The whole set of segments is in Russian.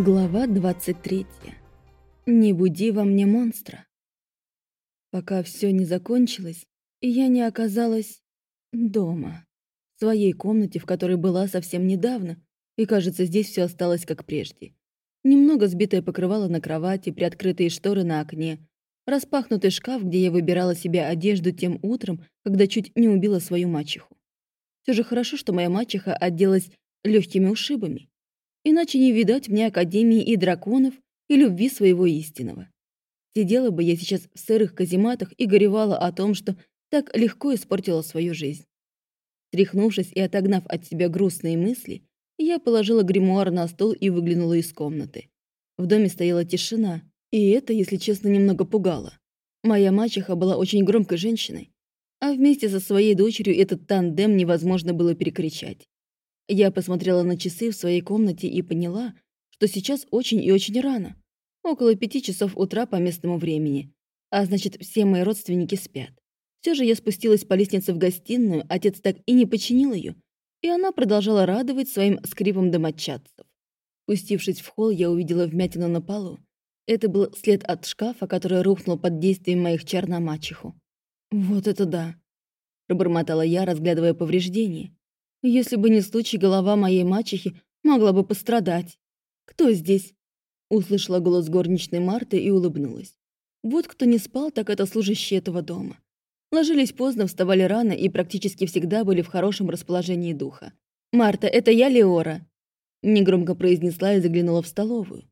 Глава 23. Не буди во мне монстра. Пока все не закончилось, я не оказалась дома, в своей комнате, в которой была совсем недавно, и, кажется, здесь все осталось как прежде. Немного сбитое покрывало на кровати, приоткрытые шторы на окне, распахнутый шкаф, где я выбирала себе одежду тем утром, когда чуть не убила свою мачеху. Все же хорошо, что моя мачеха отделалась легкими ушибами. Иначе не видать мне Академии и драконов, и любви своего истинного. Сидела бы я сейчас в сырых казематах и горевала о том, что так легко испортила свою жизнь. Тряхнувшись и отогнав от себя грустные мысли, я положила гримуар на стол и выглянула из комнаты. В доме стояла тишина, и это, если честно, немного пугало. Моя мачеха была очень громкой женщиной, а вместе со своей дочерью этот тандем невозможно было перекричать. Я посмотрела на часы в своей комнате и поняла, что сейчас очень и очень рано. Около пяти часов утра по местному времени. А значит, все мои родственники спят. Все же я спустилась по лестнице в гостиную, отец так и не починил ее, и она продолжала радовать своим скрипом домочадцев. Спустившись в холл, я увидела вмятину на полу. Это был след от шкафа, который рухнул под действием моих чар на мачеху. «Вот это да!» – пробормотала я, разглядывая повреждения. Если бы не случай, голова моей мачехи могла бы пострадать. «Кто здесь?» Услышала голос горничной Марты и улыбнулась. Вот кто не спал, так это служащие этого дома. Ложились поздно, вставали рано и практически всегда были в хорошем расположении духа. «Марта, это я, Леора!» Негромко произнесла и заглянула в столовую.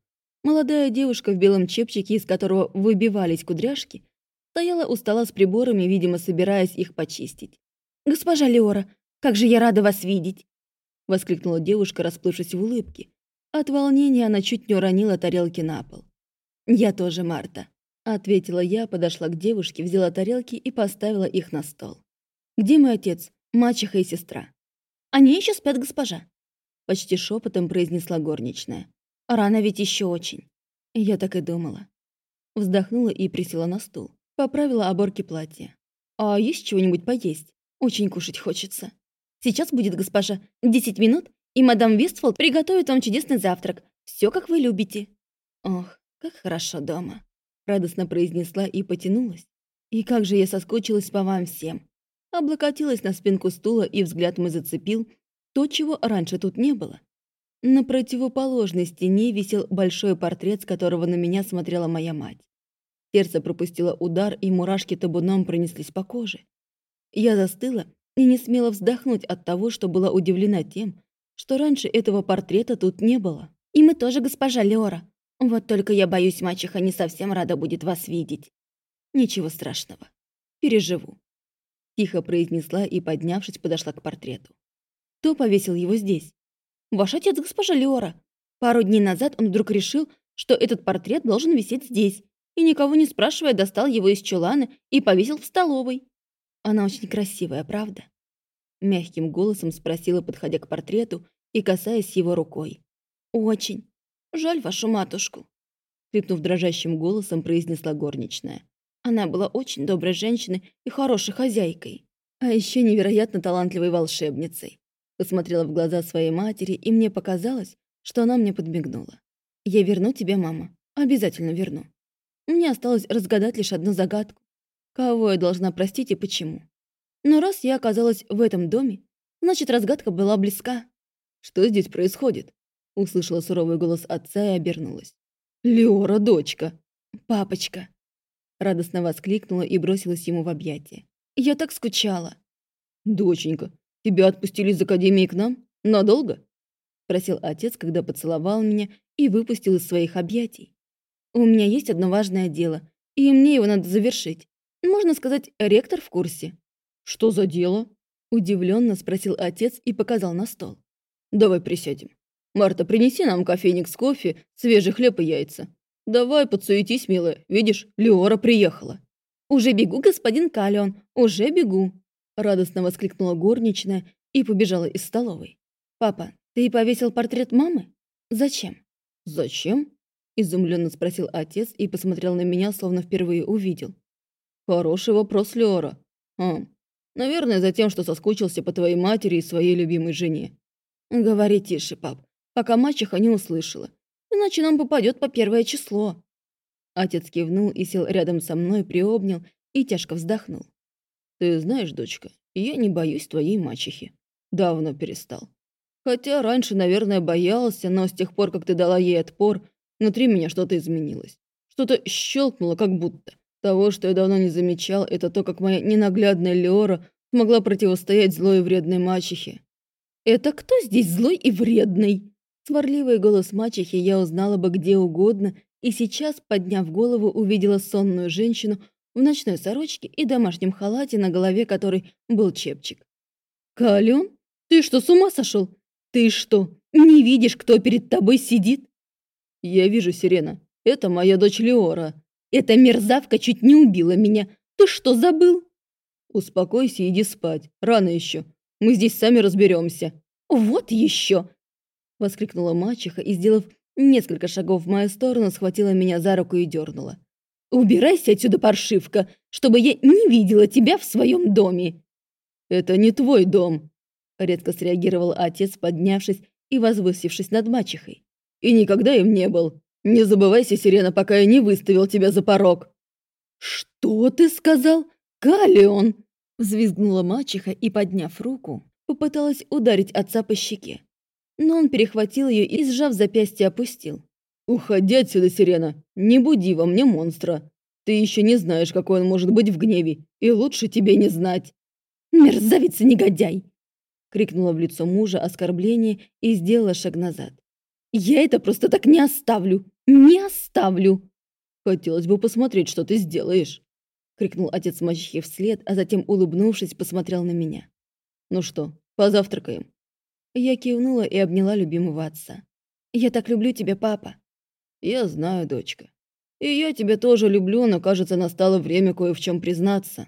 Молодая девушка в белом чепчике, из которого выбивались кудряшки, стояла у стола с приборами, видимо, собираясь их почистить. «Госпожа Леора, как же я рада вас видеть!» — воскликнула девушка, расплывшись в улыбке. От волнения она чуть не уронила тарелки на пол. «Я тоже, Марта», — ответила я, подошла к девушке, взяла тарелки и поставила их на стол. «Где мой отец, мачеха и сестра?» «Они еще спят, госпожа», — почти шепотом произнесла горничная. «Рано ведь еще очень». Я так и думала. Вздохнула и присела на стул. Поправила оборки платья. «А есть чего-нибудь поесть? Очень кушать хочется». Сейчас будет госпожа. Десять минут, и мадам Вестфолд приготовит вам чудесный завтрак. Все, как вы любите». «Ох, как хорошо дома», — радостно произнесла и потянулась. «И как же я соскучилась по вам всем». Облокотилась на спинку стула, и взгляд мой зацепил то, чего раньше тут не было. На противоположной стене висел большой портрет, с которого на меня смотрела моя мать. Сердце пропустило удар, и мурашки табуном пронеслись по коже. Я застыла и не смела вздохнуть от того, что была удивлена тем, что раньше этого портрета тут не было. «И мы тоже, госпожа Леора. Вот только я боюсь, мачеха не совсем рада будет вас видеть». «Ничего страшного. Переживу», — тихо произнесла и, поднявшись, подошла к портрету. «Кто повесил его здесь?» «Ваш отец, госпожа Леора. Пару дней назад он вдруг решил, что этот портрет должен висеть здесь, и, никого не спрашивая, достал его из чулана и повесил в столовой. Она очень красивая, правда?» Мягким голосом спросила, подходя к портрету и касаясь его рукой. «Очень. Жаль вашу матушку», — крикнув дрожащим голосом, произнесла горничная. Она была очень доброй женщиной и хорошей хозяйкой, а еще невероятно талантливой волшебницей. Посмотрела в глаза своей матери, и мне показалось, что она мне подмигнула. «Я верну тебе, мама. Обязательно верну. Мне осталось разгадать лишь одну загадку. Кого я должна простить и почему? Но раз я оказалась в этом доме, значит, разгадка была близка. «Что здесь происходит?» Услышала суровый голос отца и обернулась. «Леора, дочка!» «Папочка!» Радостно воскликнула и бросилась ему в объятия. «Я так скучала!» «Доченька, тебя отпустили из академии к нам? Надолго?» Спросил отец, когда поцеловал меня и выпустил из своих объятий. «У меня есть одно важное дело, и мне его надо завершить. Можно сказать, ректор в курсе». «Что за дело?» Удивленно спросил отец и показал на стол. «Давай присядем. Марта, принеси нам кофейник с кофе, свежий хлеб и яйца. Давай, подсуетись, милая. Видишь, Леора приехала». «Уже бегу, господин Калион, уже бегу!» Радостно воскликнула горничная и побежала из столовой. «Папа, ты повесил портрет мамы? Зачем?» «Зачем?» Изумленно спросил отец и посмотрел на меня, словно впервые увидел. Хороший вопрос, Леора. А, наверное, за тем, что соскучился по твоей матери и своей любимой жене. Говори тише, пап, пока мачеха не услышала. иначе нам попадет по первое число». Отец кивнул и сел рядом со мной, приобнял и тяжко вздохнул. «Ты знаешь, дочка, я не боюсь твоей мачехи. Давно перестал. Хотя раньше, наверное, боялся, но с тех пор, как ты дала ей отпор, внутри меня что-то изменилось. Что-то щелкнуло, как будто. Того, что я давно не замечал, это то, как моя ненаглядная Леора смогла противостоять злой и вредной мачехе. «Это кто здесь злой и вредный?» Сварливый голос мачехи я узнала бы где угодно, и сейчас, подняв голову, увидела сонную женщину в ночной сорочке и домашнем халате, на голове которой был чепчик. «Калюн, ты что, с ума сошел? Ты что, не видишь, кто перед тобой сидит?» «Я вижу, Сирена. Это моя дочь Леора. Эта мерзавка чуть не убила меня. Ты что, забыл?» «Успокойся и иди спать. Рано еще. Мы здесь сами разберемся. «Вот еще!» — воскликнула мачеха и, сделав несколько шагов в мою сторону, схватила меня за руку и дернула. «Убирайся отсюда, паршивка, чтобы я не видела тебя в своем доме!» «Это не твой дом!» — редко среагировал отец, поднявшись и возвысившись над мачехой. «И никогда им не был. Не забывайся, Сирена, пока я не выставил тебя за порог!» «Что ты сказал? Калион!» Взвизгнула мачеха и, подняв руку, попыталась ударить отца по щеке. Но он перехватил ее и, сжав запястье, опустил. «Уходи отсюда, Сирена! Не буди во мне монстра! Ты еще не знаешь, какой он может быть в гневе, и лучше тебе не знать!» «Мерзавец и негодяй!» крикнула в лицо мужа оскорбление и сделала шаг назад. «Я это просто так не оставлю! Не оставлю!» «Хотелось бы посмотреть, что ты сделаешь!» — крикнул отец мачехи вслед, а затем, улыбнувшись, посмотрел на меня. «Ну что, позавтракаем?» Я кивнула и обняла любимого отца. «Я так люблю тебя, папа!» «Я знаю, дочка. И я тебя тоже люблю, но, кажется, настало время кое в чем признаться».